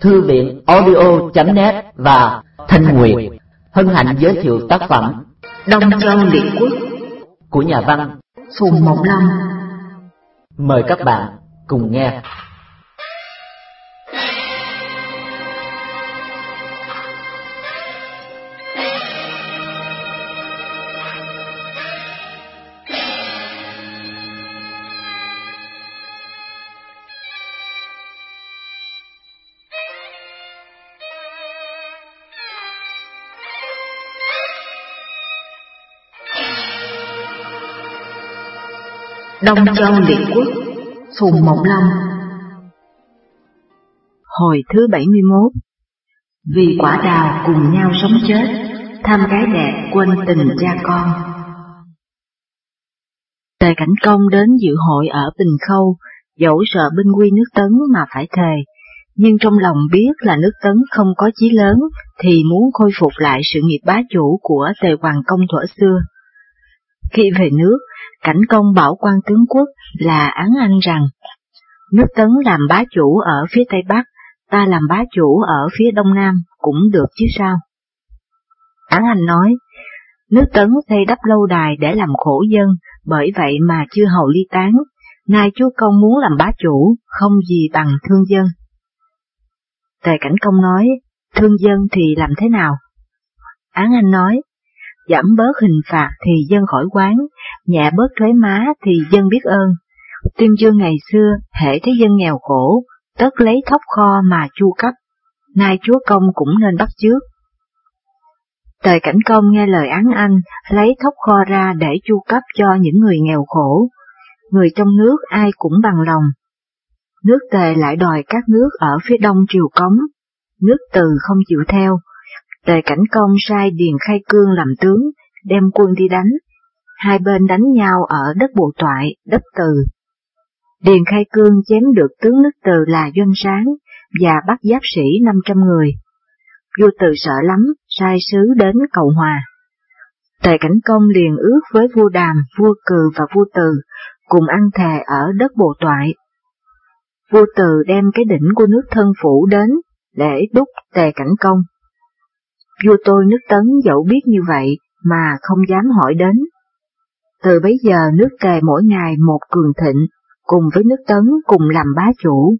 Thư viện audio.net và Thanh Nguyệt hân hạnh giới thiệu tác phẩm Đông Châu Liệt Quốc của nhà văn Phùng Mộng Lâm. Mời các bạn cùng nghe. Đông Châu Liệt Quốc Phùng Mộng Lâm Hồi thứ 71 Vì quả đào cùng nhau sống chết, tham gái đẹp quên tình cha con. Tề Cảnh Công đến dự hội ở Bình Khâu, dẫu sợ binh quy nước Tấn mà phải thề, nhưng trong lòng biết là nước Tấn không có chí lớn thì muốn khôi phục lại sự nghiệp bá chủ của Tề Hoàng Công thuở xưa. Khi về nước, cảnh công bảo quan tướng quốc là án anh rằng, nước Tấn làm bá chủ ở phía Tây Bắc, ta làm bá chủ ở phía Đông Nam cũng được chứ sao? Án anh nói, nước Tấn xây đắp lâu đài để làm khổ dân, bởi vậy mà chưa hầu ly tán, nay chúa công muốn làm bá chủ, không gì bằng thương dân. Tề Cảnh Công nói, thương dân thì làm thế nào? Án Anh nói, giảm bớt hình phạt thì dân khỏi quán, nhẹ bớt thuế má thì dân biết ơn. Tuyên dương ngày xưa, hệ thấy dân nghèo khổ, tất lấy thóc kho mà chu cấp, nay chúa công cũng nên bắt trước. Tề cảnh công nghe lời án anh, lấy thóc kho ra để chu cấp cho những người nghèo khổ. Người trong nước ai cũng bằng lòng. Nước tề lại đòi các nước ở phía đông triều cống, nước từ không chịu theo, Tề Cảnh Công sai Điền Khai Cương làm tướng, đem quân đi đánh. Hai bên đánh nhau ở đất bộ toại, đất từ. Điền Khai Cương chém được tướng nước từ là Doanh Sáng và bắt giáp sĩ 500 người. Vua từ sợ lắm, sai sứ đến cầu hòa. Tề Cảnh Công liền ước với vua Đàm, vua Cừ và vua Từ, cùng ăn thề ở đất bộ toại. Vua Từ đem cái đỉnh của nước thân phủ đến, để đúc Tề Cảnh Công. Vua tôi nước Tấn dẫu biết như vậy mà không dám hỏi đến. Từ bấy giờ nước tề mỗi ngày một cường thịnh, cùng với nước Tấn cùng làm bá chủ.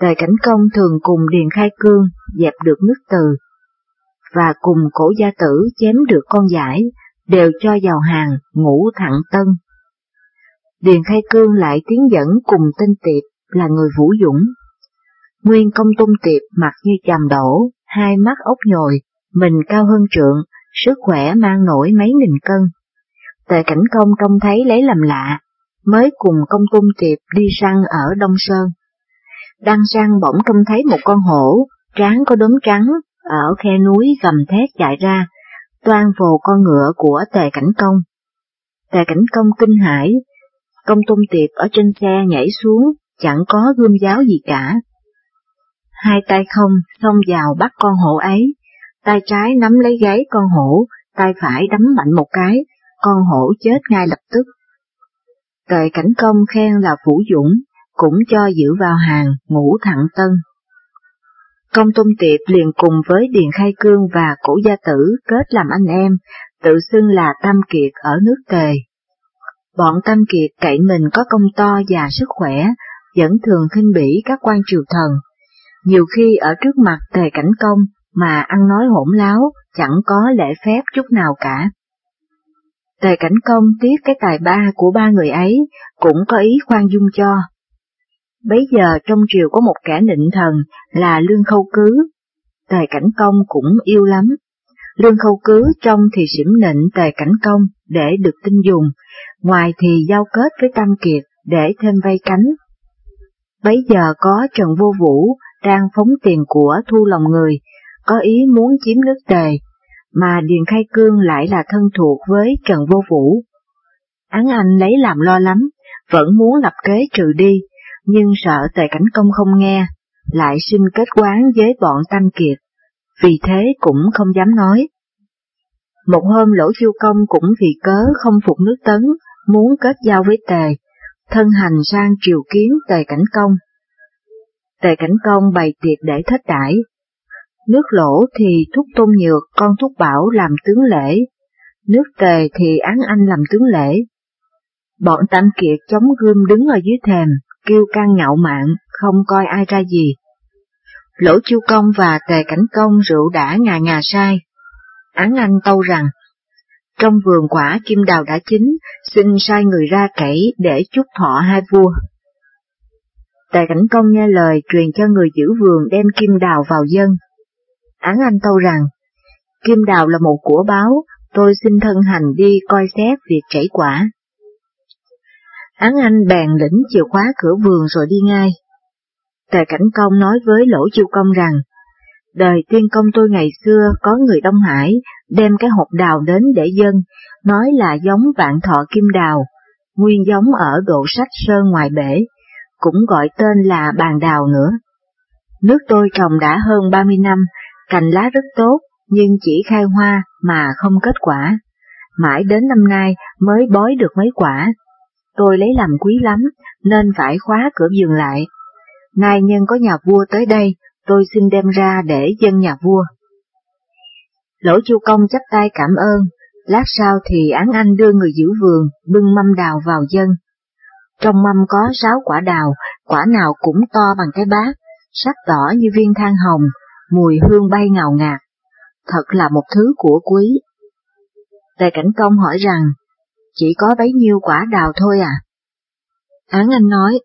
Tề Cảnh Công thường cùng Điền Khai Cương dẹp được nước Từ, và cùng cổ gia tử chém được con giải, đều cho vào hàng ngũ thẳng tân. Điền Khai Cương lại tiến dẫn cùng tên Tiệp là người vũ dũng. Nguyên công tung Tiệp mặt như chàm đổ, hai mắt ốc nhồi, mình cao hơn trượng, sức khỏe mang nổi mấy nghìn cân. Tề cảnh công trông thấy lấy làm lạ, mới cùng công tung tiệp đi săn ở Đông Sơn. Đang săn bỗng trông thấy một con hổ, trán có đốm trắng, ở khe núi gầm thét chạy ra, toan vồ con ngựa của tề cảnh công. Tề cảnh công kinh hãi, công tung tiệp ở trên xe nhảy xuống, chẳng có gươm giáo gì cả, hai tay không xông vào bắt con hổ ấy, tay trái nắm lấy gáy con hổ, tay phải đấm mạnh một cái, con hổ chết ngay lập tức. Tề cảnh công khen là phủ dũng, cũng cho giữ vào hàng ngũ thẳng tân. Công Tôn Tiệp liền cùng với Điền Khai Cương và Cổ Gia Tử kết làm anh em, tự xưng là Tam Kiệt ở nước Tề. Bọn Tam Kiệt cậy mình có công to và sức khỏe, vẫn thường khinh bỉ các quan triều thần, nhiều khi ở trước mặt tề cảnh công mà ăn nói hỗn láo, chẳng có lễ phép chút nào cả. Tề cảnh công tiếc cái tài ba của ba người ấy, cũng có ý khoan dung cho. Bấy giờ trong triều có một kẻ nịnh thần là Lương Khâu Cứ, Tề Cảnh Công cũng yêu lắm. Lương Khâu Cứ trong thì xỉm nịnh Tề Cảnh Công để được tin dùng, ngoài thì giao kết với Tam Kiệt để thêm vây cánh. Bấy giờ có Trần Vô Vũ đang phóng tiền của thu lòng người, có ý muốn chiếm nước tề, mà Điền Khai Cương lại là thân thuộc với Trần Vô Vũ. Án Anh lấy làm lo lắm, vẫn muốn lập kế trừ đi, nhưng sợ tề cảnh công không nghe, lại xin kết quán với bọn Tam Kiệt, vì thế cũng không dám nói. Một hôm lỗ chu công cũng vì cớ không phục nước tấn, muốn kết giao với tề, thân hành sang triều kiến tề cảnh công, Tề Tề Cảnh Công bày tiệc để thết đãi. Nước lỗ thì thúc tôn nhược, con thúc bảo làm tướng lễ, nước tề thì án anh làm tướng lễ. Bọn Tam Kiệt chống gươm đứng ở dưới thềm, kêu can ngạo mạn, không coi ai ra gì. Lỗ Chu Công và Tề Cảnh Công rượu đã ngà ngà sai. Án anh tâu rằng, trong vườn quả kim đào đã chín, xin sai người ra cẩy để chúc thọ hai vua. Tề Cảnh Công nghe lời truyền cho người giữ vườn đem kim đào vào dân. Án anh tâu rằng, kim đào là một của báo, tôi xin thân hành đi coi xét việc chảy quả. Án anh bèn lĩnh chìa khóa cửa vườn rồi đi ngay. Tề Cảnh Công nói với Lỗ Chiêu Công rằng, đời tiên công tôi ngày xưa có người Đông Hải đem cái hộp đào đến để dân, nói là giống vạn thọ kim đào, nguyên giống ở độ sách sơn ngoài bể, cũng gọi tên là bàn đào nữa. Nước tôi trồng đã hơn 30 năm, cành lá rất tốt, nhưng chỉ khai hoa mà không kết quả. Mãi đến năm nay mới bói được mấy quả. Tôi lấy làm quý lắm, nên phải khóa cửa vườn lại. Nay nhân có nhà vua tới đây, tôi xin đem ra để dân nhà vua. Lỗ Chu Công chắp tay cảm ơn, lát sau thì án anh đưa người giữ vườn bưng mâm đào vào dân. Trong mâm có sáu quả đào, quả nào cũng to bằng cái bát, sắc đỏ như viên than hồng, mùi hương bay ngào ngạt. Thật là một thứ của quý. Tề Cảnh Công hỏi rằng, chỉ có bấy nhiêu quả đào thôi à? Án Anh nói,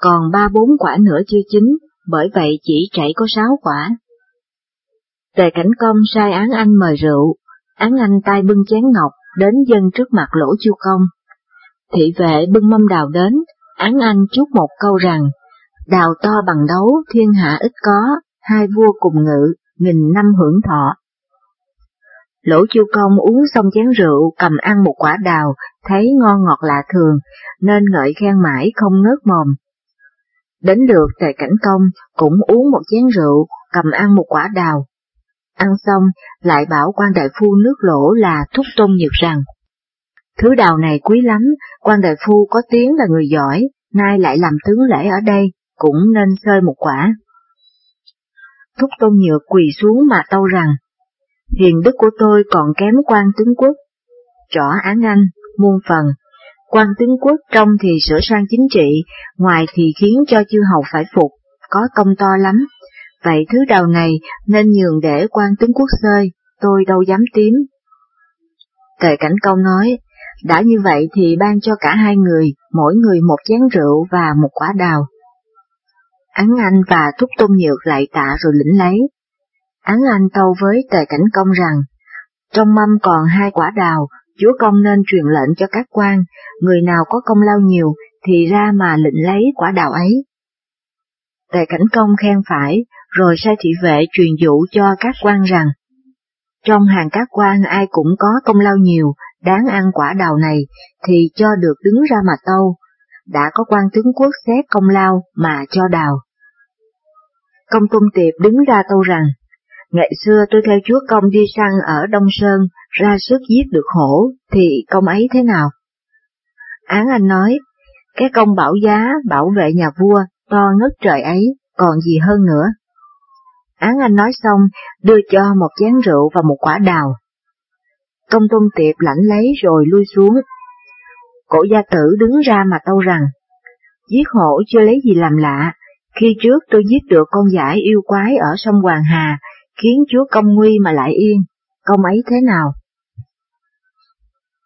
còn ba bốn quả nữa chưa chín, bởi vậy chỉ chảy có sáu quả. Tề Cảnh Công sai Án Anh mời rượu, Án Anh tay bưng chén ngọc đến dân trước mặt lỗ chu công. Thị vệ bưng mâm đào đến, Án Anh chúc một câu rằng, đào to bằng đấu thiên hạ ít có, hai vua cùng ngự, nghìn năm hưởng thọ. Lỗ chu công uống xong chén rượu cầm ăn một quả đào, thấy ngon ngọt lạ thường, nên ngợi khen mãi không ngớt mồm. Đến được tề cảnh công cũng uống một chén rượu, cầm ăn một quả đào. Ăn xong, lại bảo quan đại phu nước lỗ là thúc tôn nhược rằng, thứ đào này quý lắm, quan đại phu có tiếng là người giỏi, nay lại làm tướng lễ ở đây, cũng nên xơi một quả. Thúc tôn nhược quỳ xuống mà tâu rằng, hiền đức của tôi còn kém quan tướng quốc. Trỏ án anh, muôn phần, quan tướng quốc trong thì sửa sang chính trị, ngoài thì khiến cho chư hầu phải phục, có công to lắm. Vậy thứ đầu này nên nhường để quan tướng quốc rơi, tôi đâu dám tím. Tề Cảnh Công nói, đã như vậy thì ban cho cả hai người, mỗi người một chén rượu và một quả đào. Án Anh và Thúc Tôn Nhược lại tạ rồi lĩnh lấy. Án Anh tâu với Tề Cảnh Công rằng, trong mâm còn hai quả đào, chúa công nên truyền lệnh cho các quan, người nào có công lao nhiều thì ra mà lĩnh lấy quả đào ấy. Tề Cảnh Công khen phải, rồi sai thị vệ truyền dụ cho các quan rằng, trong hàng các quan ai cũng có công lao nhiều, đáng ăn quả đào này, thì cho được đứng ra mà tâu, đã có quan tướng quốc xét công lao mà cho đào. Công Tôn Tiệp đứng ra tâu rằng, ngày xưa tôi theo chúa công đi săn ở Đông Sơn, ra sức giết được hổ, thì công ấy thế nào? Án Anh nói, cái công bảo giá, bảo vệ nhà vua, to ngất trời ấy, còn gì hơn nữa. Án Anh nói xong, đưa cho một chén rượu và một quả đào. Công Tôn Tiệp lãnh lấy rồi lui xuống. Cổ gia tử đứng ra mà tâu rằng, giết hổ chưa lấy gì làm lạ, khi trước tôi giết được con giải yêu quái ở sông Hoàng Hà, khiến chúa công nguy mà lại yên, công ấy thế nào?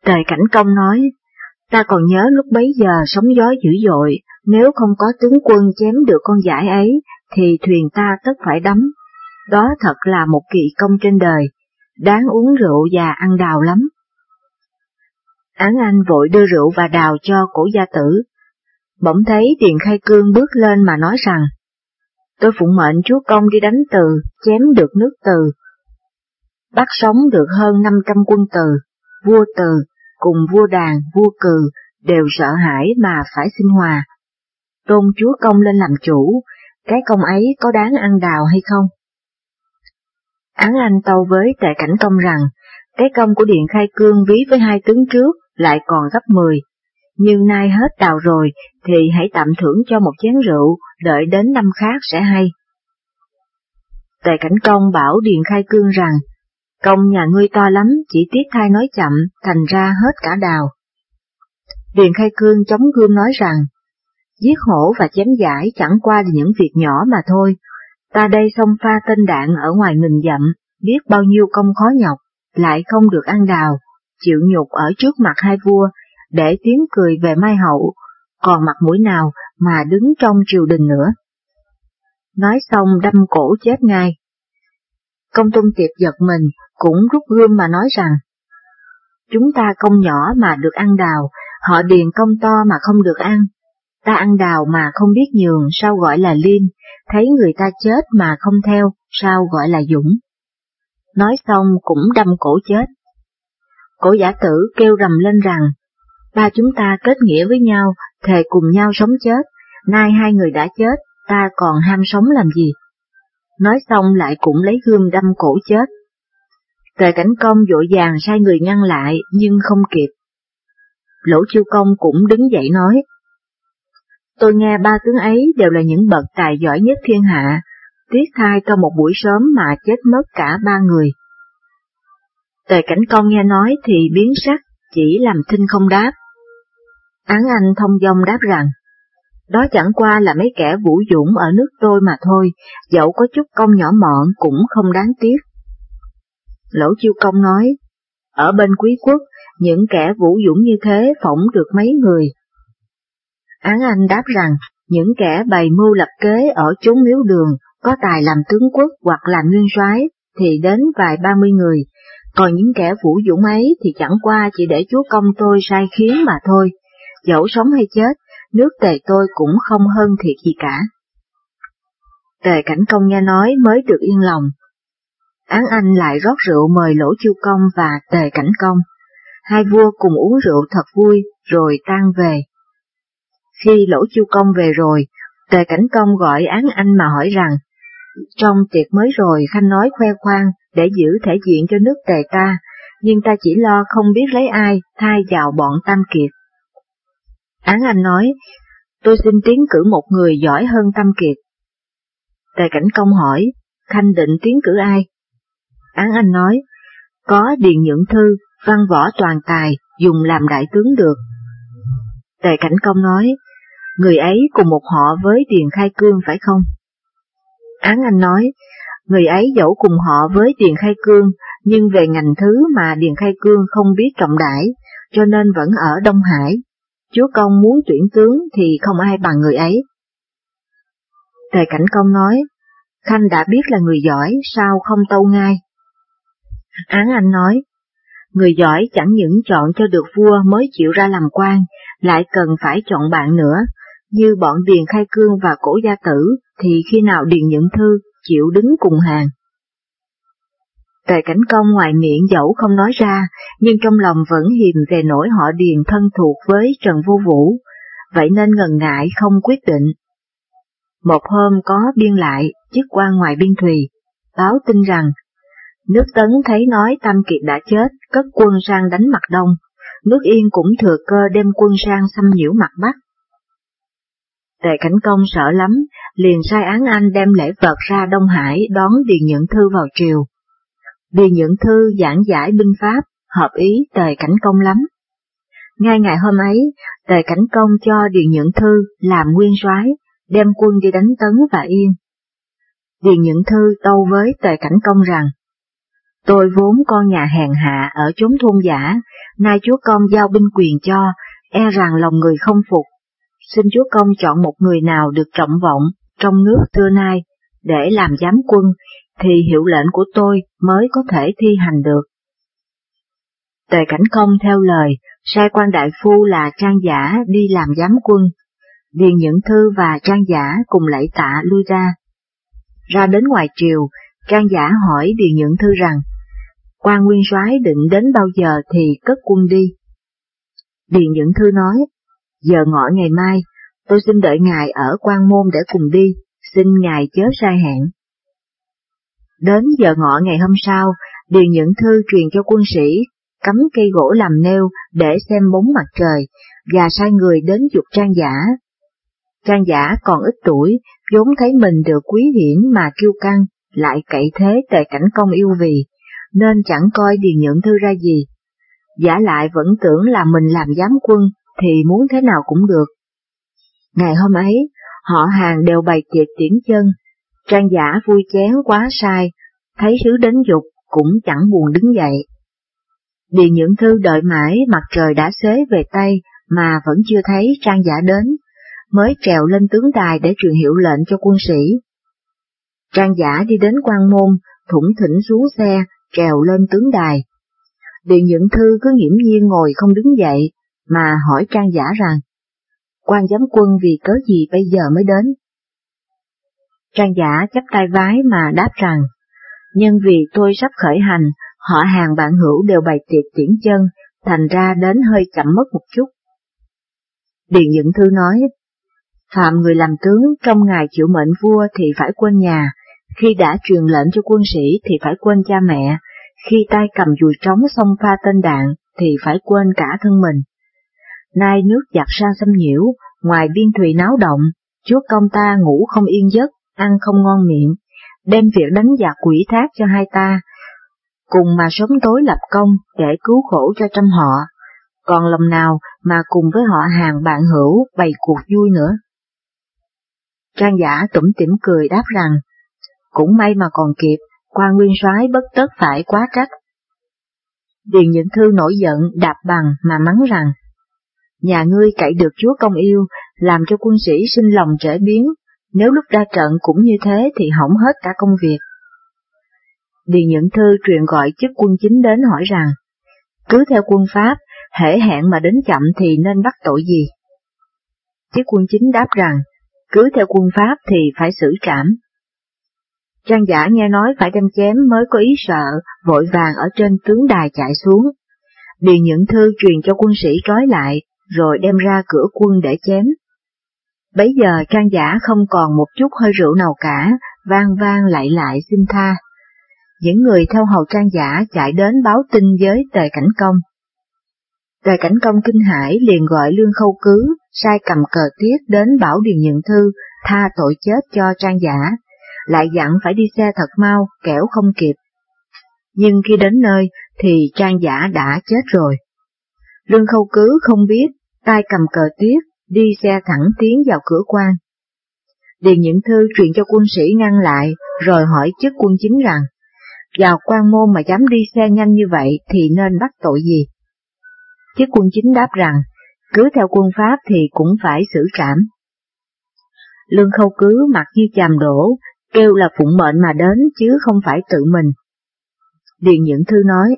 Tề Cảnh Công nói, ta còn nhớ lúc bấy giờ sóng gió dữ dội, nếu không có tướng quân chém được con giải ấy, thì thuyền ta tất phải đắm. Đó thật là một kỳ công trên đời, đáng uống rượu và ăn đào lắm. Án Anh vội đưa rượu và đào cho cổ gia tử. Bỗng thấy Điền Khai Cương bước lên mà nói rằng, tôi phụng mệnh chúa công đi đánh từ, chém được nước từ. Bắt sống được hơn 500 quân từ, vua từ, cùng vua đàn, vua cừ, đều sợ hãi mà phải xin hòa. Tôn chúa công lên làm chủ, cái công ấy có đáng ăn đào hay không? Án Anh tâu với tệ cảnh công rằng, cái công của Điện Khai Cương ví với hai tướng trước lại còn gấp 10, nhưng nay hết đào rồi thì hãy tạm thưởng cho một chén rượu đợi đến năm khác sẽ hay. Tề Cảnh Công bảo Điền Khai Cương rằng, công nhà ngươi to lắm, chỉ tiếc thai nói chậm, thành ra hết cả đào. Điền Khai Cương chống gương nói rằng, giết hổ và chém giải chẳng qua là những việc nhỏ mà thôi, ta đây xông pha tên đạn ở ngoài nghìn dặm, biết bao nhiêu công khó nhọc, lại không được ăn đào, chịu nhục ở trước mặt hai vua, để tiếng cười về mai hậu, còn mặt mũi nào mà đứng trong triều đình nữa. Nói xong đâm cổ chết ngay. Công tung tiệp giật mình, cũng rút gươm mà nói rằng, chúng ta công nhỏ mà được ăn đào, họ điền công to mà không được ăn. Ta ăn đào mà không biết nhường sao gọi là liêm, thấy người ta chết mà không theo sao gọi là dũng. Nói xong cũng đâm cổ chết. Cổ giả tử kêu rầm lên rằng, ba chúng ta kết nghĩa với nhau, thề cùng nhau sống chết, nay hai người đã chết, ta còn ham sống làm gì? Nói xong lại cũng lấy gươm đâm cổ chết. Tề cảnh công vội vàng sai người ngăn lại nhưng không kịp. Lỗ chiêu công cũng đứng dậy nói. Tôi nghe ba tướng ấy đều là những bậc tài giỏi nhất thiên hạ, tiếc thai trong một buổi sớm mà chết mất cả ba người. Tề cảnh công nghe nói thì biến sắc, chỉ làm thinh không đáp. Án Anh thông dong đáp rằng, đó chẳng qua là mấy kẻ vũ dũng ở nước tôi mà thôi, dẫu có chút công nhỏ mọn cũng không đáng tiếc. Lỗ chiêu công nói, ở bên quý quốc, những kẻ vũ dũng như thế phỏng được mấy người. Án Anh đáp rằng, những kẻ bày mưu lập kế ở chốn miếu đường, có tài làm tướng quốc hoặc làm nguyên soái thì đến vài ba mươi người, còn những kẻ vũ dũng ấy thì chẳng qua chỉ để chúa công tôi sai khiến mà thôi, dẫu sống hay chết, nước tề tôi cũng không hơn thiệt gì cả. Tề cảnh công nghe nói mới được yên lòng. Án Anh lại rót rượu mời Lỗ Chiêu Công và Tề Cảnh Công. Hai vua cùng uống rượu thật vui, rồi tan về. Khi Lỗ Chiêu Công về rồi, Tề Cảnh Công gọi Án Anh mà hỏi rằng, trong tiệc mới rồi Khanh nói khoe khoang để giữ thể diện cho nước tề ta, nhưng ta chỉ lo không biết lấy ai thay vào bọn Tam Kiệt. Án Anh nói, tôi xin tiến cử một người giỏi hơn Tâm Kiệt. Tề Cảnh Công hỏi, Khanh định tiến cử ai? Án Anh nói, có Điền Nhượng Thư, văn võ toàn tài, dùng làm đại tướng được. Tề Cảnh Công nói, người ấy cùng một họ với Điền Khai Cương phải không? Án Anh nói, người ấy dẫu cùng họ với Điền Khai Cương, nhưng về ngành thứ mà Điền Khai Cương không biết trọng đại, cho nên vẫn ở Đông Hải. Chúa Công muốn tuyển tướng thì không ai bằng người ấy. Tề Cảnh Công nói, Khanh đã biết là người giỏi, sao không tâu ngay? Án Anh nói, người giỏi chẳng những chọn cho được vua mới chịu ra làm quan, lại cần phải chọn bạn nữa, như bọn Điền Khai Cương và Cổ Gia Tử, thì khi nào Điền Nhận Thư chịu đứng cùng hàng. Tề Cảnh Công ngoài miệng dẫu không nói ra, nhưng trong lòng vẫn hiềm về nỗi họ Điền thân thuộc với Trần Vô Vũ, vậy nên ngần ngại không quyết định. Một hôm có biên lại, chức quan ngoài biên thùy, báo tin rằng, nước Tấn thấy nói Tam Kiệt đã chết, cất quân sang đánh mặt Đông, nước Yên cũng thừa cơ đem quân sang xâm nhiễu mặt Bắc, Tề Cảnh Công sợ lắm, liền sai án anh đem lễ vật ra Đông Hải đón Điền nhận Thư vào triều vì những Thư giảng giải binh pháp, hợp ý Tề Cảnh Công lắm. Ngay ngày hôm ấy, Tề Cảnh Công cho Điền Nhượng Thư làm nguyên soái, đem quân đi đánh Tấn và Yên. Điền Nhượng Thư tâu với Tề Cảnh Công rằng, Tôi vốn con nhà hèn hạ ở chốn thôn giả, nay chúa công giao binh quyền cho, e rằng lòng người không phục, xin Chúa Công chọn một người nào được trọng vọng trong nước xưa nay để làm giám quân, thì hiệu lệnh của tôi mới có thể thi hành được. Tề Cảnh Công theo lời, sai quan đại phu là Trang Giả đi làm giám quân, Điền Những Thư và Trang Giả cùng lạy tạ lui ra. Ra đến ngoài triều, Trang Giả hỏi Điền Những Thư rằng, quan nguyên soái định đến bao giờ thì cất quân đi. Điền Những Thư nói, giờ ngọ ngày mai, tôi xin đợi ngài ở quan môn để cùng đi, xin ngài chớ sai hẹn. Đến giờ ngọ ngày hôm sau, Điền những Thư truyền cho quân sĩ, cắm cây gỗ làm nêu để xem bóng mặt trời, và sai người đến dục trang giả. Trang giả còn ít tuổi, vốn thấy mình được quý hiển mà kiêu căng, lại cậy thế tề cảnh công yêu vì, nên chẳng coi điền nhượng thư ra gì. Giả lại vẫn tưởng là mình làm giám quân, thì muốn thế nào cũng được. Ngày hôm ấy, họ hàng đều bày tiệc tiễn chân, trang giả vui chén quá sai, thấy sứ đến dục cũng chẳng buồn đứng dậy. Điền những Thư đợi mãi mặt trời đã xế về Tây mà vẫn chưa thấy trang giả đến, mới trèo lên tướng đài để truyền hiệu lệnh cho quân sĩ. Trang giả đi đến quan môn, thủng thỉnh xuống xe, trèo lên tướng đài. Điền những Thư cứ nghiễm nhiên ngồi không đứng dậy, mà hỏi trang giả rằng, quan giám quân vì cớ gì bây giờ mới đến? Trang giả chấp tay vái mà đáp rằng, nhưng vì tôi sắp khởi hành, họ hàng bạn hữu đều bày tiệc tiễn chân, thành ra đến hơi chậm mất một chút. Điền Dẫn Thư nói, Phạm người làm tướng trong ngày chịu mệnh vua thì phải quên nhà, khi đã truyền lệnh cho quân sĩ thì phải quên cha mẹ, khi tay cầm dùi trống xông pha tên đạn thì phải quên cả thân mình. Nay nước giặc sang xâm nhiễu, ngoài biên thùy náo động, chúa công ta ngủ không yên giấc, ăn không ngon miệng, đem việc đánh giặc quỷ thác cho hai ta, cùng mà sớm tối lập công để cứu khổ cho trăm họ, còn lòng nào mà cùng với họ hàng bạn hữu bày cuộc vui nữa. Trang giả tủm tỉm cười đáp rằng, cũng may mà còn kịp, quan nguyên soái bất tất phải quá trách. Điền những Thư nổi giận đạp bằng mà mắng rằng, nhà ngươi cậy được chúa công yêu, làm cho quân sĩ sinh lòng trở biến, nếu lúc ra trận cũng như thế thì hỏng hết cả công việc. Điền Nhẫn Thư truyền gọi chức quân chính đến hỏi rằng, cứ theo quân Pháp, hễ hẹn mà đến chậm thì nên bắt tội gì? Chức quân chính đáp rằng, cứ theo quân Pháp thì phải xử trảm. Trang giả nghe nói phải đem chém mới có ý sợ, vội vàng ở trên tướng đài chạy xuống. Điền Nhẫn Thư truyền cho quân sĩ trói lại, rồi đem ra cửa quân để chém. Bấy giờ trang giả không còn một chút hơi rượu nào cả, vang vang lại lại xin tha. Những người theo hầu trang giả chạy đến báo tin với tề cảnh công. Tề cảnh công kinh hải liền gọi lương khâu cứ, sai cầm cờ tiết đến bảo điền nhận thư, tha tội chết cho trang giả, lại dặn phải đi xe thật mau, kẻo không kịp. Nhưng khi đến nơi, thì trang giả đã chết rồi. Lương khâu cứ không biết, tay cầm cờ tiết, đi xe thẳng tiến vào cửa quan. Điền những Thư truyền cho quân sĩ ngăn lại, rồi hỏi chức quân chính rằng, vào quan môn mà dám đi xe nhanh như vậy thì nên bắt tội gì? Chức quân chính đáp rằng, cứ theo quân Pháp thì cũng phải xử trảm. Lương khâu cứ mặt như chàm đổ, kêu là phụng mệnh mà đến chứ không phải tự mình. Điền những Thư nói,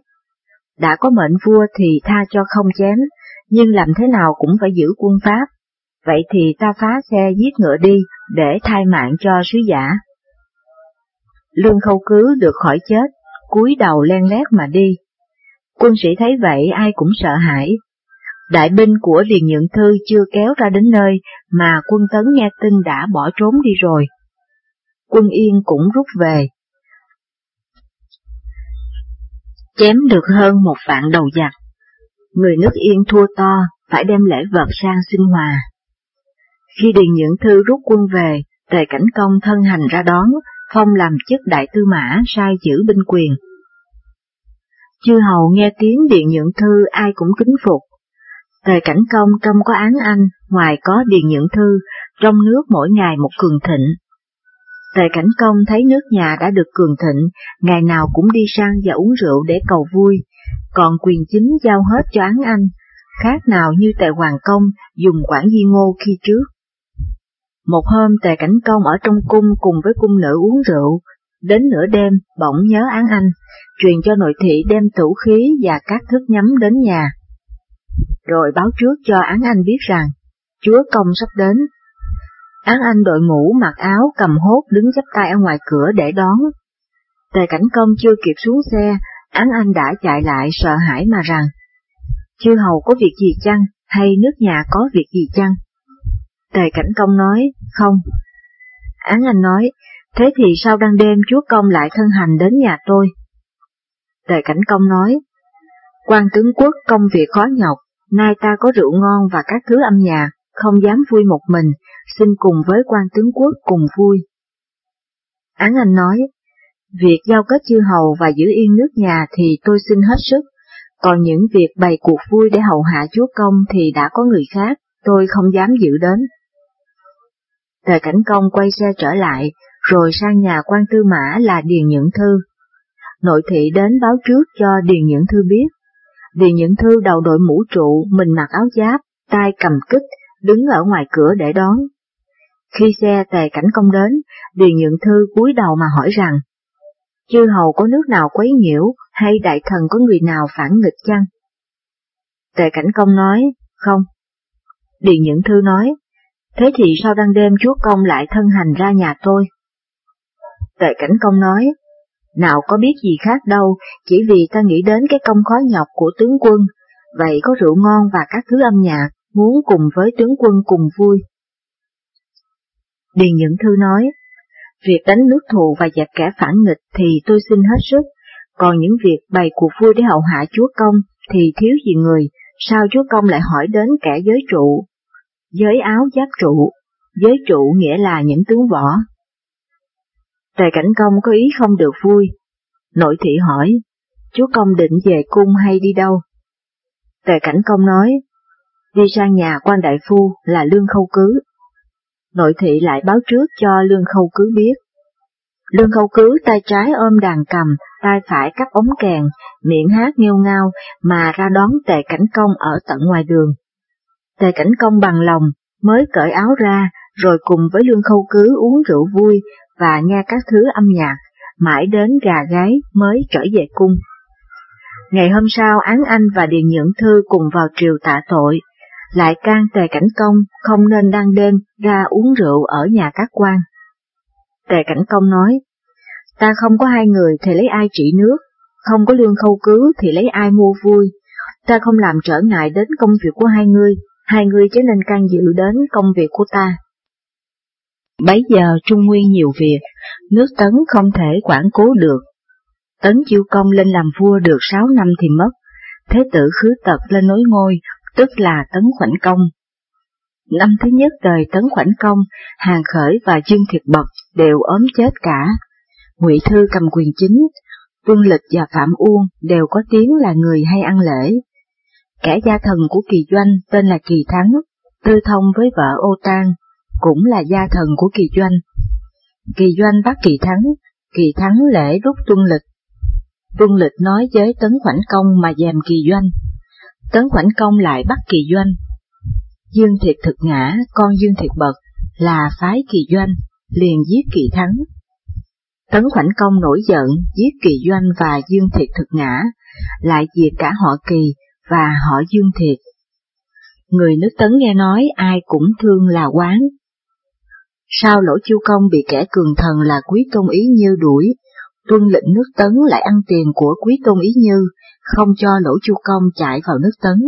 đã có mệnh vua thì tha cho không chém, nhưng làm thế nào cũng phải giữ quân Pháp, vậy thì ta phá xe giết ngựa đi để thay mạng cho sứ giả. Lương khâu cứ được khỏi chết, cúi đầu len lét mà đi. Quân sĩ thấy vậy ai cũng sợ hãi. Đại binh của Điền Nhượng Thư chưa kéo ra đến nơi mà quân tấn nghe tin đã bỏ trốn đi rồi. Quân Yên cũng rút về. Chém được hơn một vạn đầu giặc. Người nước Yên thua to, phải đem lễ vật sang xin hòa. Khi Điền Nhượng Thư rút quân về, Tề Cảnh Công thân hành ra đón, phong làm chức đại tư mã sai giữ binh quyền. Chư hầu nghe tiếng Điền Nhượng Thư ai cũng kính phục. Tề Cảnh Công trong có án anh, ngoài có Điền Nhượng Thư, trong nước mỗi ngày một cường thịnh. Tề Cảnh Công thấy nước nhà đã được cường thịnh, ngày nào cũng đi sang và uống rượu để cầu vui, còn quyền chính giao hết cho án anh, khác nào như Tề Hoàng Công dùng quản di ngô khi trước. Một hôm tề cảnh công ở trong cung cùng với cung nữ uống rượu, đến nửa đêm bỗng nhớ án anh, truyền cho nội thị đem tủ khí và các thức nhắm đến nhà. Rồi báo trước cho án anh biết rằng, chúa công sắp đến. Án anh đội ngủ mặc áo cầm hốt đứng chắp tay ở ngoài cửa để đón. Tề cảnh công chưa kịp xuống xe, án anh đã chạy lại sợ hãi mà rằng, chư hầu có việc gì chăng, hay nước nhà có việc gì chăng? Tề Cảnh Công nói, không. Án Anh nói, thế thì sao đang đêm chúa công lại thân hành đến nhà tôi? Tề Cảnh Công nói, quan tướng quốc công việc khó nhọc, nay ta có rượu ngon và các thứ âm nhạc, không dám vui một mình, xin cùng với quan tướng quốc cùng vui. Án Anh nói, việc giao kết chư hầu và giữ yên nước nhà thì tôi xin hết sức, còn những việc bày cuộc vui để hầu hạ chúa công thì đã có người khác, tôi không dám giữ đến. Tề Cảnh Công quay xe trở lại, rồi sang nhà quan tư mã là Điền Nhẫn Thư. Nội thị đến báo trước cho Điền Nhẫn Thư biết. Điền Nhẫn Thư đầu đội mũ trụ, mình mặc áo giáp, tay cầm kích, đứng ở ngoài cửa để đón. Khi xe Tề Cảnh Công đến, Điền Nhẫn Thư cúi đầu mà hỏi rằng, chư hầu có nước nào quấy nhiễu, hay đại thần có người nào phản nghịch chăng? Tề Cảnh Công nói, không. Điền Nhẫn Thư nói, thế thì sao đang đêm chúa công lại thân hành ra nhà tôi? Tề Cảnh Công nói, nào có biết gì khác đâu, chỉ vì ta nghĩ đến cái công khó nhọc của tướng quân, vậy có rượu ngon và các thứ âm nhạc, muốn cùng với tướng quân cùng vui. Điền Nhẫn Thư nói, việc đánh nước thù và dẹp kẻ phản nghịch thì tôi xin hết sức, còn những việc bày cuộc vui để hậu hạ chúa công thì thiếu gì người, sao chúa công lại hỏi đến kẻ giới trụ? Giới áo giáp trụ, giới trụ nghĩa là những tướng võ. Tề cảnh công có ý không được vui. Nội thị hỏi, chúa công định về cung hay đi đâu? Tề cảnh công nói, đi sang nhà quan đại phu là lương khâu cứ. Nội thị lại báo trước cho lương khâu cứ biết. Lương khâu cứ tay trái ôm đàn cầm, tay phải cắp ống kèn, miệng hát nghêu ngao mà ra đón tề cảnh công ở tận ngoài đường. Tề cảnh công bằng lòng, mới cởi áo ra, rồi cùng với lương khâu cứ uống rượu vui và nghe các thứ âm nhạc, mãi đến gà gái mới trở về cung. Ngày hôm sau Án Anh và Điền Nhưỡng Thư cùng vào triều tạ tội, lại can tề cảnh công không nên đăng đêm ra uống rượu ở nhà các quan. Tề cảnh công nói, ta không có hai người thì lấy ai trị nước, không có lương khâu cứ thì lấy ai mua vui, ta không làm trở ngại đến công việc của hai người, hai người chớ nên can dự đến công việc của ta. Bấy giờ Trung Nguyên nhiều việc, nước Tấn không thể quản cố được. Tấn Chiêu Công lên làm vua được sáu năm thì mất, thế tử khứ tật lên nối ngôi, tức là Tấn Khoảnh Công. Năm thứ nhất đời Tấn Khoảnh Công, Hàng Khởi và Dương Thiệt Bật đều ốm chết cả. Ngụy Thư cầm quyền chính, Vương Lịch và Phạm Uông đều có tiếng là người hay ăn lễ. Kẻ gia thần của Kỳ Doanh tên là Kỳ Thắng, tư thông với vợ Ô Tang, cũng là gia thần của Kỳ Doanh. Kỳ Doanh bắt Kỳ Thắng, Kỳ Thắng lễ rút tuân lịch. Tuân lịch nói với Tấn Khoảnh Công mà dèm Kỳ Doanh. Tấn Khoảnh Công lại bắt Kỳ Doanh. Dương Thiệt thực ngã, con Dương Thiệt bật, là phái Kỳ Doanh, liền giết Kỳ Thắng. Tấn Khoảnh Công nổi giận, giết Kỳ Doanh và Dương Thiệt thực ngã, lại diệt cả họ Kỳ và họ Dương Thiệt. Người nước Tấn nghe nói ai cũng thương là quán, Sao lỗ chiêu công bị kẻ cường thần là quý tôn ý như đuổi, tuân lệnh nước tấn lại ăn tiền của quý tôn ý như, không cho lỗ chu công chạy vào nước tấn.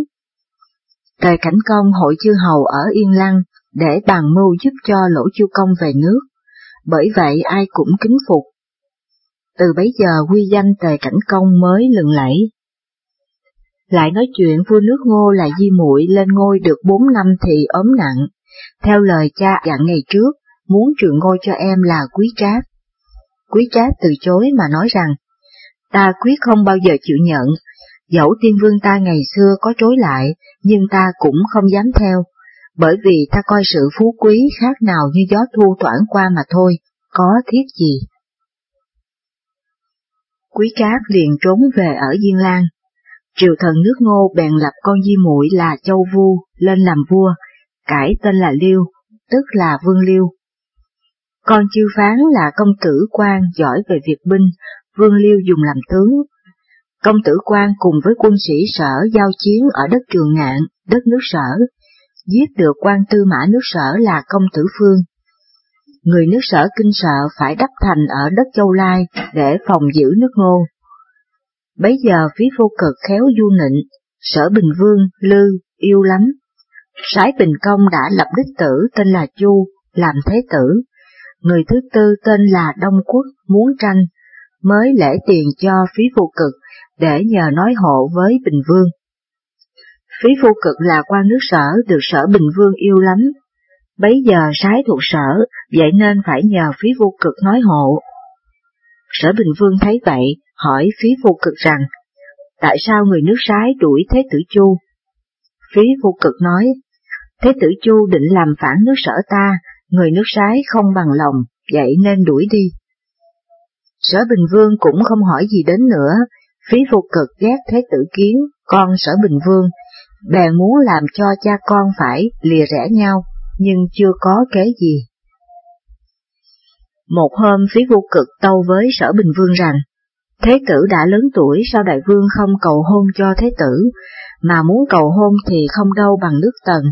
Tề cảnh công hội chư hầu ở Yên Lăng để bàn mưu giúp cho lỗ chu công về nước, bởi vậy ai cũng kính phục. Từ bấy giờ quy danh tề cảnh công mới lừng lẫy. Lại nói chuyện vua nước ngô là di muội lên ngôi được bốn năm thì ốm nặng, theo lời cha dặn ngày trước, muốn truyền ngôi cho em là quý trác. Quý trác từ chối mà nói rằng, ta quyết không bao giờ chịu nhận, dẫu tiên vương ta ngày xưa có chối lại, nhưng ta cũng không dám theo, bởi vì ta coi sự phú quý khác nào như gió thu thoảng qua mà thôi, có thiết gì. Quý trác liền trốn về ở Diên Lan. Triều thần nước ngô bèn lập con di muội là Châu Vu lên làm vua, cải tên là Liêu, tức là Vương Liêu. Con chiêu phán là công tử quan giỏi về việc binh, Vương Liêu dùng làm tướng. Công tử quan cùng với quân sĩ sở giao chiến ở đất Trường Ngạn, đất nước sở, giết được quan tư mã nước sở là công tử phương. Người nước sở kinh sợ phải đắp thành ở đất Châu Lai để phòng giữ nước ngô. Bấy giờ phí vô cực khéo du nịnh, sở Bình Vương, Lư, yêu lắm. Sái Bình Công đã lập đích tử tên là Chu, làm thế tử, người thứ tư tên là Đông Quốc muốn tranh, mới lễ tiền cho phí vô cực để nhờ nói hộ với Bình Vương. Phí vô cực là quan nước sở được sở Bình Vương yêu lắm, Bấy giờ sái thuộc sở, vậy nên phải nhờ phí vô cực nói hộ. Sở Bình Vương thấy vậy, hỏi phí vô cực rằng, tại sao người nước sái đuổi Thế tử Chu? Phí vô cực nói, Thế tử Chu định làm phản nước sở ta, người nước sái không bằng lòng, vậy nên đuổi đi. Sở Bình Vương cũng không hỏi gì đến nữa, phí vô cực ghét Thế tử Kiến, con Sở Bình Vương, bèn muốn làm cho cha con phải lìa rẽ nhau, nhưng chưa có kế gì. Một hôm phí vô cực tâu với sở bình vương rằng, Thế tử đã lớn tuổi sao đại vương không cầu hôn cho thế tử, mà muốn cầu hôn thì không đâu bằng nước tần.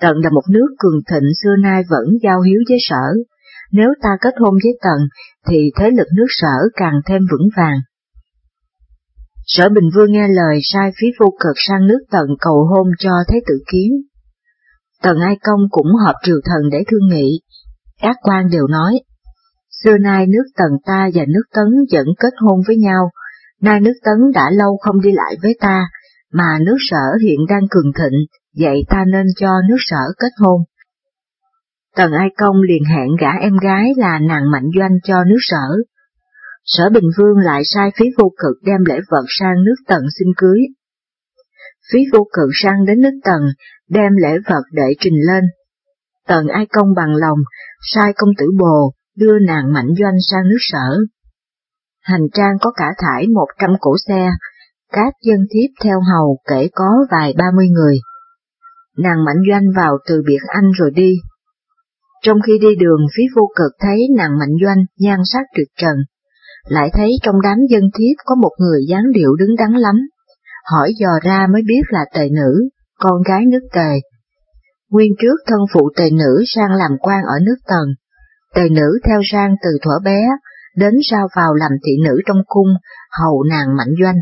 Tần là một nước cường thịnh xưa nay vẫn giao hiếu với sở, nếu ta kết hôn với tần thì thế lực nước sở càng thêm vững vàng. Sở Bình Vương nghe lời sai phí vô cực sang nước tần cầu hôn cho thế tử kiến. Tần Ai Công cũng họp triều thần để thương nghị. Các quan đều nói, xưa nay nước Tần ta và nước Tấn vẫn kết hôn với nhau, nay nước Tấn đã lâu không đi lại với ta, mà nước sở hiện đang cường thịnh, vậy ta nên cho nước sở kết hôn. Tần Ai Công liền hẹn gả em gái là nàng Mạnh Doanh cho nước sở. Sở Bình Vương lại sai phí vô cực đem lễ vật sang nước Tần xin cưới. Phí vô cực sang đến nước Tần, đem lễ vật để trình lên. Tần Ai Công bằng lòng, sai công tử bồ, đưa nàng Mạnh Doanh sang nước sở. Hành trang có cả thải một trăm cổ xe, các dân thiếp theo hầu kể có vài ba mươi người. Nàng Mạnh Doanh vào từ biệt anh rồi đi. Trong khi đi đường phía vô cực thấy nàng Mạnh Doanh nhan sắc tuyệt trần, lại thấy trong đám dân thiếp có một người dáng điệu đứng đắn lắm, hỏi dò ra mới biết là tề nữ, con gái nước tề. Nguyên trước thân phụ tề nữ sang làm quan ở nước tần, tề nữ theo sang từ thuở bé, đến sau vào làm thị nữ trong cung, hầu nàng mạnh doanh.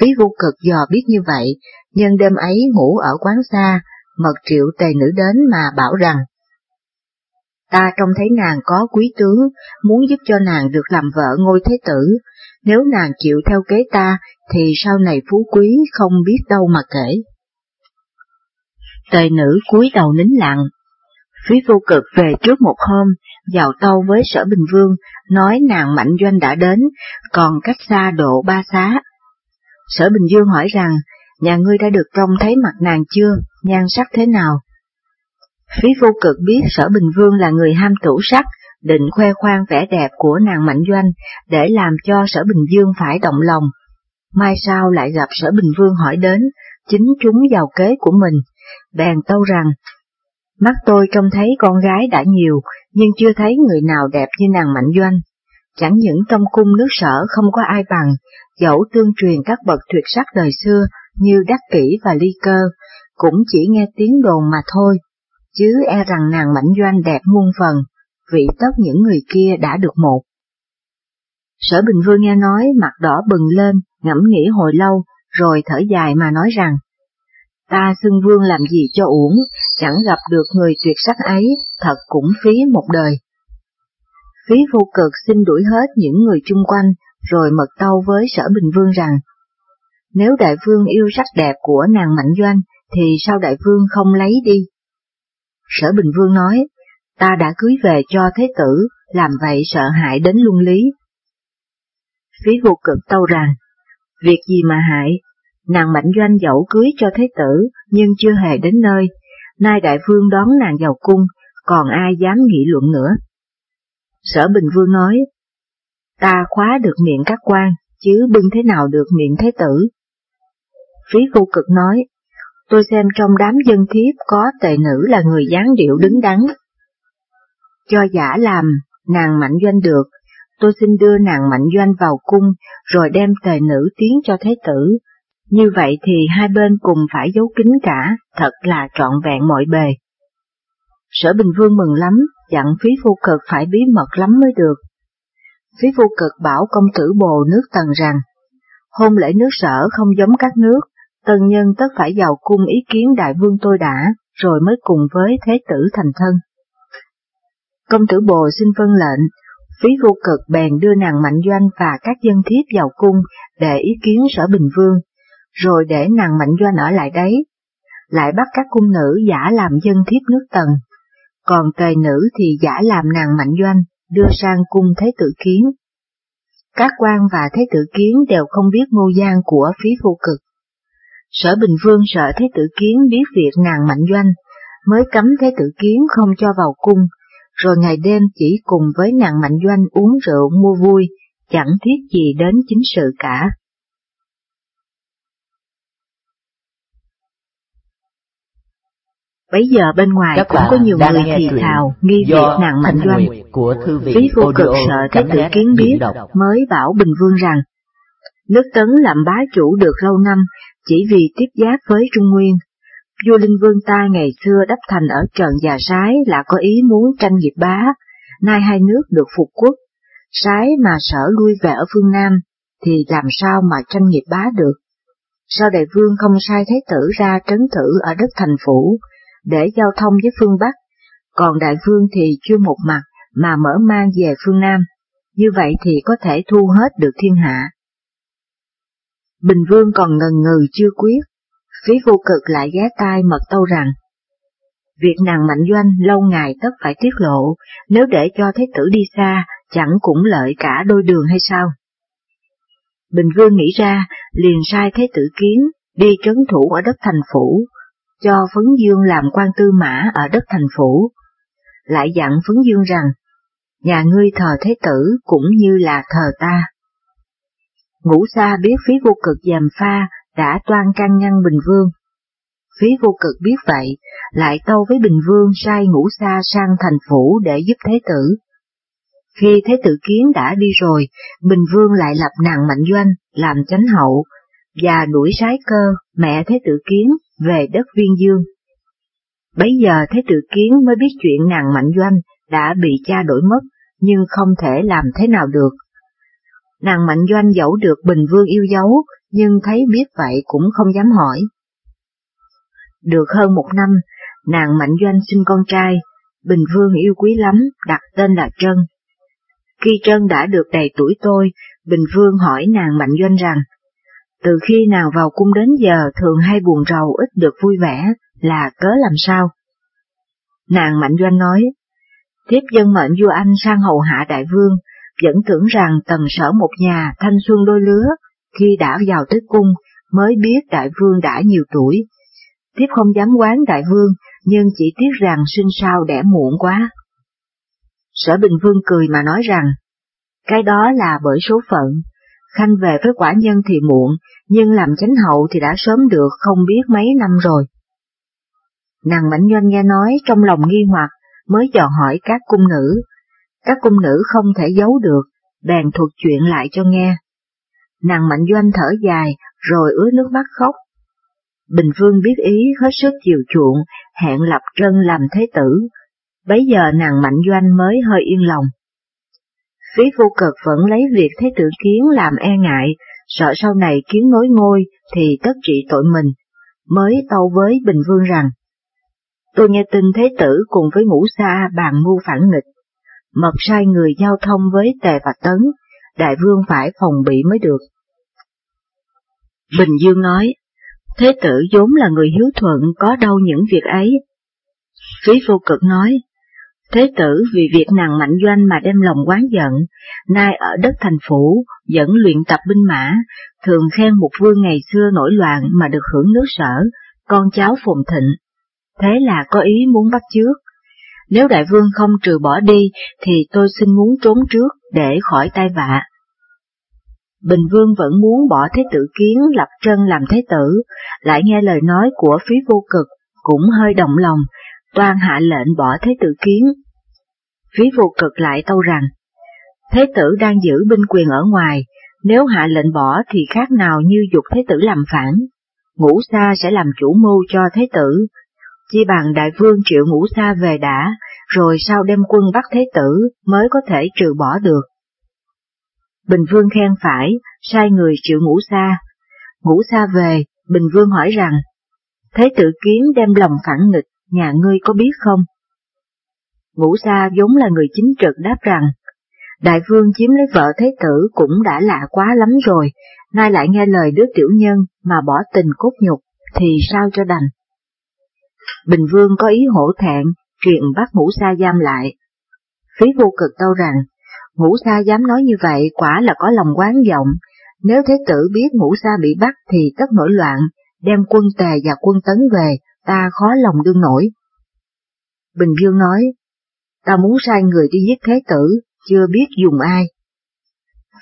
Phí vô cực dò biết như vậy, nhân đêm ấy ngủ ở quán xa, mật triệu tề nữ đến mà bảo rằng, Ta trông thấy nàng có quý tướng, muốn giúp cho nàng được làm vợ ngôi thế tử, nếu nàng chịu theo kế ta, thì sau này phú quý không biết đâu mà kể. Tề nữ cúi đầu nín lặng. Phí vô cực về trước một hôm, vào tâu với sở Bình Vương, nói nàng Mạnh Doanh đã đến, còn cách xa độ ba xá. Sở Bình Dương hỏi rằng, nhà ngươi đã được trông thấy mặt nàng chưa, nhan sắc thế nào? Phí vô cực biết sở Bình Vương là người ham tủ sắc, định khoe khoang vẻ đẹp của nàng Mạnh Doanh để làm cho sở Bình Dương phải động lòng. Mai sau lại gặp sở Bình Vương hỏi đến, chính chúng vào kế của mình, bèn tâu rằng, mắt tôi trông thấy con gái đã nhiều, nhưng chưa thấy người nào đẹp như nàng Mạnh Doanh. Chẳng những trong cung nước sở không có ai bằng, dẫu tương truyền các bậc tuyệt sắc đời xưa như Đắc Kỷ và Ly Cơ, cũng chỉ nghe tiếng đồn mà thôi, chứ e rằng nàng Mạnh Doanh đẹp muôn phần, vị tất những người kia đã được một. Sở Bình Vương nghe nói mặt đỏ bừng lên, ngẫm nghĩ hồi lâu, rồi thở dài mà nói rằng, ta xưng vương làm gì cho uổng, chẳng gặp được người tuyệt sắc ấy, thật cũng phí một đời. Phí vô cực xin đuổi hết những người chung quanh, rồi mật tâu với sở Bình Vương rằng, nếu đại vương yêu sắc đẹp của nàng Mạnh Doanh, thì sao đại vương không lấy đi? Sở Bình Vương nói, ta đã cưới về cho thế tử, làm vậy sợ hại đến luân lý. Phí vô cực tâu rằng, việc gì mà hại, nàng mạnh doanh dẫu cưới cho thế tử, nhưng chưa hề đến nơi, nay đại vương đón nàng vào cung, còn ai dám nghị luận nữa. Sở Bình Vương nói, ta khóa được miệng các quan, chứ bưng thế nào được miệng thế tử. Phí vô cực nói, tôi xem trong đám dân thiếp có tệ nữ là người dáng điệu đứng đắn. Cho giả làm, nàng mạnh doanh được, tôi xin đưa nàng mạnh doanh vào cung, rồi đem tề nữ tiến cho thế tử. Như vậy thì hai bên cùng phải giấu kín cả, thật là trọn vẹn mọi bề. Sở Bình Vương mừng lắm, dặn phí Phu cực phải bí mật lắm mới được. Phí Phu cực bảo công tử bồ nước tần rằng, hôn lễ nước sở không giống các nước, tần nhân tất phải vào cung ý kiến đại vương tôi đã, rồi mới cùng với thế tử thành thân. Công tử bồ xin vân lệnh, phí vô cực bèn đưa nàng Mạnh Doanh và các dân thiếp vào cung để ý kiến sở Bình Vương, rồi để nàng Mạnh Doanh ở lại đấy, lại bắt các cung nữ giả làm dân thiếp nước Tần, còn tề nữ thì giả làm nàng mạnh doanh, đưa sang cung Thế Tử Kiến. Các quan và Thế Tử Kiến đều không biết ngô gian của phí vô cực. Sở Bình Vương sợ Thế Tử Kiến biết việc nàng mạnh doanh, mới cấm Thế Tử Kiến không cho vào cung, rồi ngày đêm chỉ cùng với nàng mạnh doanh uống rượu mua vui, chẳng thiết gì đến chính sự cả. Bây giờ bên ngoài Các cũng có nhiều người thì thào nghi việc nàng mạnh doanh. Nguyệt của thư viện Phí vô cực sợ chấm tử kiến biết đọc. mới bảo Bình Vương rằng, nước Tấn làm bá chủ được lâu năm chỉ vì tiếp giáp với Trung Nguyên. Vua Linh Vương ta ngày xưa đắp thành ở trận già sái là có ý muốn tranh nghiệp bá, nay hai nước được phục quốc. Sái mà sở lui về ở phương Nam, thì làm sao mà tranh nghiệp bá được? Sao đại vương không sai thế tử ra trấn thử ở đất thành phủ, để giao thông với phương Bắc, còn đại vương thì chưa một mặt mà mở mang về phương Nam, như vậy thì có thể thu hết được thiên hạ. Bình Vương còn ngần ngừ chưa quyết, phí vô cực lại ghé tai mật tâu rằng, việc nàng mạnh doanh lâu ngày tất phải tiết lộ, nếu để cho thế tử đi xa, chẳng cũng lợi cả đôi đường hay sao? Bình Vương nghĩ ra, liền sai thế tử kiến, đi trấn thủ ở đất thành phủ, cho Phấn Dương làm quan tư mã ở đất thành phủ. Lại dặn Phấn Dương rằng, nhà ngươi thờ thế tử cũng như là thờ ta. Ngũ Sa biết phí vô cực giàm pha đã toan can ngăn Bình Vương. Phí vô cực biết vậy, lại tâu với Bình Vương sai Ngũ Sa sang thành phủ để giúp thế tử. Khi thế tử kiến đã đi rồi, Bình Vương lại lập nàng Mạnh Doanh làm chánh hậu, và đuổi sái cơ, mẹ thế tử kiến, về đất viên dương. Bấy giờ thế tử kiến mới biết chuyện nàng Mạnh Doanh đã bị cha đổi mất, nhưng không thể làm thế nào được. Nàng Mạnh Doanh dẫu được Bình Vương yêu dấu, nhưng thấy biết vậy cũng không dám hỏi. Được hơn một năm, nàng Mạnh Doanh sinh con trai, Bình Vương yêu quý lắm, đặt tên là Trân. Khi Trân đã được đầy tuổi tôi, Bình Vương hỏi nàng Mạnh Doanh rằng, từ khi nào vào cung đến giờ thường hay buồn rầu ít được vui vẻ, là cớ làm sao? Nàng Mạnh Doanh nói, tiếp dân mệnh vua Anh sang hầu hạ đại vương, vẫn tưởng rằng tần sở một nhà thanh xuân đôi lứa, khi đã vào tới cung mới biết đại vương đã nhiều tuổi. Tiếp không dám quán đại vương, nhưng chỉ tiếc rằng sinh sao đẻ muộn quá. Sở Bình Vương cười mà nói rằng, cái đó là bởi số phận, khanh về với quả nhân thì muộn, nhưng làm chánh hậu thì đã sớm được không biết mấy năm rồi. Nàng Mãnh Doanh nghe nói trong lòng nghi hoặc, mới dò hỏi các cung nữ. Các cung nữ không thể giấu được, bèn thuật chuyện lại cho nghe. Nàng Mạnh Doanh thở dài, rồi ứa nước mắt khóc. Bình Vương biết ý hết sức chiều chuộng, hẹn lập trân làm thế tử. Bấy giờ nàng Mạnh Doanh mới hơi yên lòng. Phí vô cực vẫn lấy việc thế tử kiến làm e ngại, sợ sau này kiến nối ngôi thì tất trị tội mình, mới tâu với Bình Vương rằng, tôi nghe tin thế tử cùng với ngũ sa bàn mưu phản nghịch, mật sai người giao thông với tề và tấn, đại vương phải phòng bị mới được. Bình Dương nói, thế tử vốn là người hiếu thuận có đâu những việc ấy. Phí vô cực nói, thế tử vì việc nàng mạnh doanh mà đem lòng quán giận, nay ở đất thành phủ, vẫn luyện tập binh mã, thường khen một vương ngày xưa nổi loạn mà được hưởng nước sở, con cháu phồn thịnh. Thế là có ý muốn bắt trước. Nếu đại vương không trừ bỏ đi, thì tôi xin muốn trốn trước để khỏi tai vạ. Bình Vương vẫn muốn bỏ thế tử kiến lập trân làm thế tử, lại nghe lời nói của phí vô cực, cũng hơi động lòng, toan hạ lệnh bỏ thế tử kiến. Phí vô cực lại tâu rằng, thế tử đang giữ binh quyền ở ngoài, nếu hạ lệnh bỏ thì khác nào như dục thế tử làm phản. Ngũ Sa sẽ làm chủ mưu cho thế tử, chi bằng đại vương triệu Ngũ Sa về đã, rồi sau đem quân bắt thế tử mới có thể trừ bỏ được. Bình Vương khen phải, sai người triệu ngũ sa. Ngũ sa về, Bình Vương hỏi rằng, Thế tử kiến đem lòng phản nghịch, nhà ngươi có biết không? Ngũ sa vốn là người chính trực đáp rằng, Đại vương chiếm lấy vợ thế tử cũng đã lạ quá lắm rồi, nay lại nghe lời đứa tiểu nhân mà bỏ tình cốt nhục, thì sao cho đành? Bình vương có ý hổ thẹn, truyền bắt ngũ sa giam lại. Phí vô cực tâu rằng, ngũ sa dám nói như vậy quả là có lòng quán vọng, nếu thế tử biết ngũ sa bị bắt thì tất nổi loạn, đem quân tề và quân tấn về, ta khó lòng đương nổi. Bình Dương nói, ta muốn sai người đi giết thế tử, chưa biết dùng ai.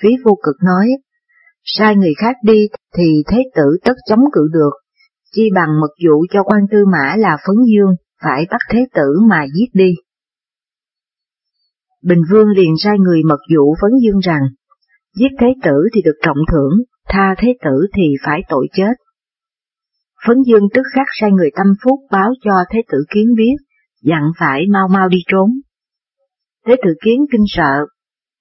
Phí vô cực nói, sai người khác đi thì thế tử tất chống cự được, chi bằng mật dụ cho quan tư mã là Phấn Dương phải bắt thế tử mà giết đi. Bình Vương liền sai người mật dụ Phấn Dương rằng, giết thế tử thì được trọng thưởng, tha thế tử thì phải tội chết. Phấn Dương tức khắc sai người tâm phúc báo cho thế tử kiến biết, dặn phải mau mau đi trốn. Thế tử kiến kinh sợ,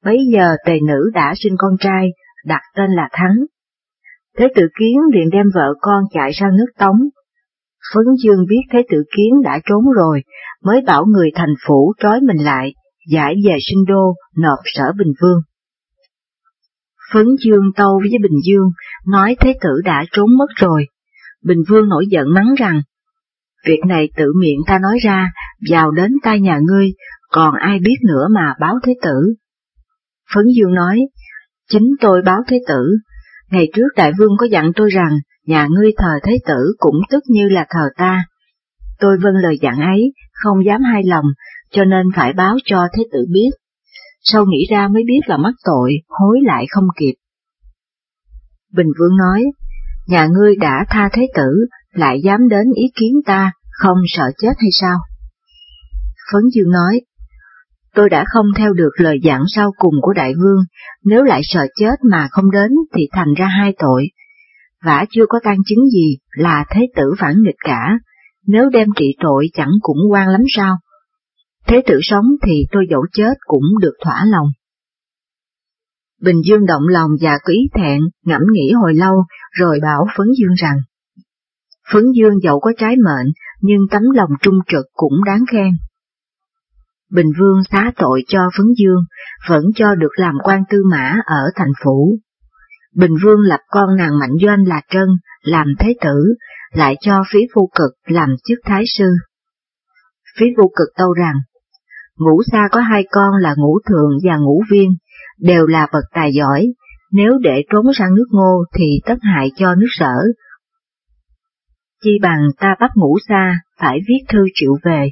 bấy giờ tề nữ đã sinh con trai, đặt tên là Thắng. Thế tử kiến liền đem vợ con chạy sang nước Tống. Phấn Dương biết thế tử kiến đã trốn rồi, mới bảo người thành phủ trói mình lại, giải về sinh đô, nộp sở Bình Vương. Phấn Dương tâu với Bình Dương, nói thế tử đã trốn mất rồi. Bình Vương nổi giận mắng rằng, việc này tự miệng ta nói ra, vào đến tai nhà ngươi, còn ai biết nữa mà báo thế tử. Phấn Dương nói, chính tôi báo thế tử, ngày trước đại vương có dặn tôi rằng, nhà ngươi thờ thế tử cũng tức như là thờ ta. Tôi vâng lời dặn ấy, không dám hai lòng, cho nên phải báo cho thế tử biết. Sau nghĩ ra mới biết là mắc tội, hối lại không kịp. Bình Vương nói, nhà ngươi đã tha thế tử, lại dám đến ý kiến ta, không sợ chết hay sao? Phấn Dương nói, tôi đã không theo được lời dặn sau cùng của đại vương, nếu lại sợ chết mà không đến thì thành ra hai tội. Vả chưa có tăng chứng gì là thế tử phản nghịch cả, nếu đem trị tội chẳng cũng quan lắm sao? Thế tử sống thì tôi dẫu chết cũng được thỏa lòng. Bình Dương động lòng và quý thẹn, ngẫm nghĩ hồi lâu, rồi bảo Phấn Dương rằng, Phấn Dương dẫu có trái mệnh, nhưng tấm lòng trung trực cũng đáng khen. Bình Vương xá tội cho Phấn Dương, vẫn cho được làm quan tư mã ở thành phủ. Bình Vương lập con nàng Mạnh Doanh là Trân, làm thế tử, lại cho phí phu cực làm chức thái sư. Phí phu cực tâu rằng, ngũ sa có hai con là ngũ thượng và ngũ viên, đều là bậc tài giỏi, nếu để trốn sang nước ngô thì tất hại cho nước sở. Chi bằng ta bắt ngũ xa phải viết thư triệu về.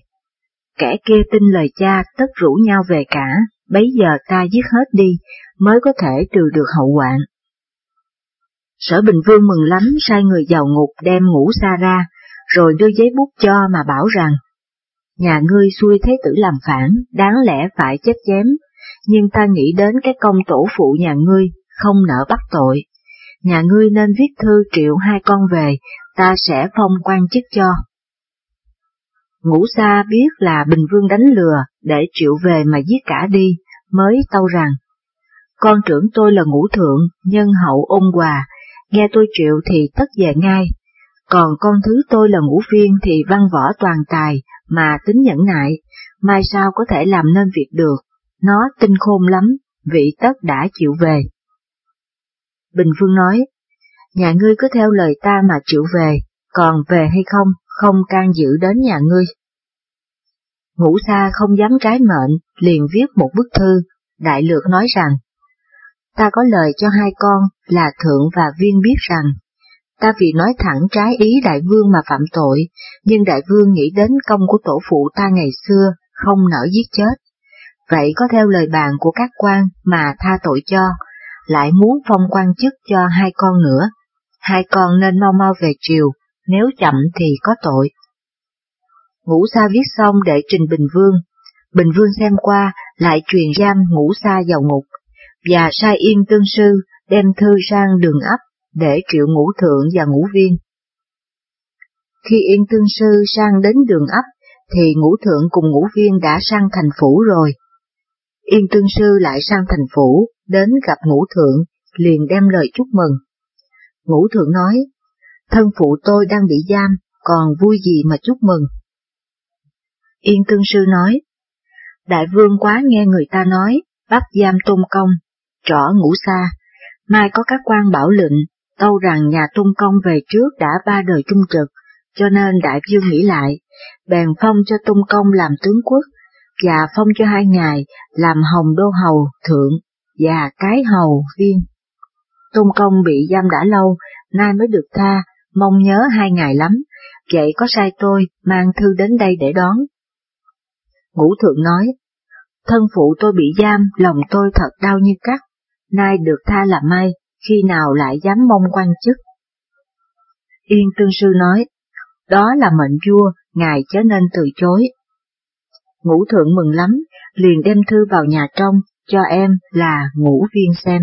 Kẻ kia tin lời cha tất rủ nhau về cả, bấy giờ ta giết hết đi, mới có thể trừ được hậu hoạn. Sở Bình Vương mừng lắm sai người vào ngục đem ngũ xa ra, rồi đưa giấy bút cho mà bảo rằng, nhà ngươi xuôi thế tử làm phản, đáng lẽ phải chết chém, nhưng ta nghĩ đến cái công tổ phụ nhà ngươi, không nỡ bắt tội. Nhà ngươi nên viết thư triệu hai con về, ta sẽ phong quan chức cho. Ngũ Sa biết là Bình Vương đánh lừa để triệu về mà giết cả đi, mới tâu rằng, con trưởng tôi là ngũ thượng, nhân hậu ôn hòa, nghe tôi triệu thì tất về ngay, còn con thứ tôi là ngũ viên thì văn võ toàn tài, mà tính nhẫn nại, mai sao có thể làm nên việc được, nó tinh khôn lắm, vị tất đã chịu về. Bình Phương nói, nhà ngươi cứ theo lời ta mà chịu về, còn về hay không, không can dự đến nhà ngươi. Ngũ Sa không dám trái mệnh, liền viết một bức thư, đại lược nói rằng, ta có lời cho hai con là Thượng và Viên biết rằng, ta vì nói thẳng trái ý đại vương mà phạm tội, nhưng đại vương nghĩ đến công của tổ phụ ta ngày xưa, không nỡ giết chết. Vậy có theo lời bàn của các quan mà tha tội cho, lại muốn phong quan chức cho hai con nữa. Hai con nên mau mau về triều, nếu chậm thì có tội. Ngũ Sa viết xong để trình Bình Vương. Bình Vương xem qua, lại truyền giam Ngũ Sa vào ngục, và sai yên tương sư đem thư sang đường ấp để triệu ngũ thượng và ngũ viên. Khi yên tương sư sang đến đường ấp, thì ngũ thượng cùng ngũ viên đã sang thành phủ rồi. Yên tương sư lại sang thành phủ, đến gặp ngũ thượng, liền đem lời chúc mừng. Ngũ thượng nói, thân phụ tôi đang bị giam, còn vui gì mà chúc mừng. Yên tương sư nói, đại vương quá nghe người ta nói, bắt giam tôn công, trỏ ngũ xa, mai có các quan bảo lệnh, tâu rằng nhà tôn công về trước đã ba đời trung trực, cho nên đại vương nghĩ lại, bèn phong cho Tôn Công làm tướng quốc, và phong cho hai ngài làm hồng đô hầu thượng và cái hầu viên. tôn Công bị giam đã lâu, nay mới được tha, mong nhớ hai ngài lắm, vậy có sai tôi mang thư đến đây để đón. Ngũ Thượng nói, thân phụ tôi bị giam, lòng tôi thật đau như cắt, nay được tha là may, khi nào lại dám mong quan chức. Yên Tương Sư nói, đó là mệnh vua, ngài chớ nên từ chối. Ngũ Thượng mừng lắm, liền đem thư vào nhà trong, cho em là ngũ viên xem.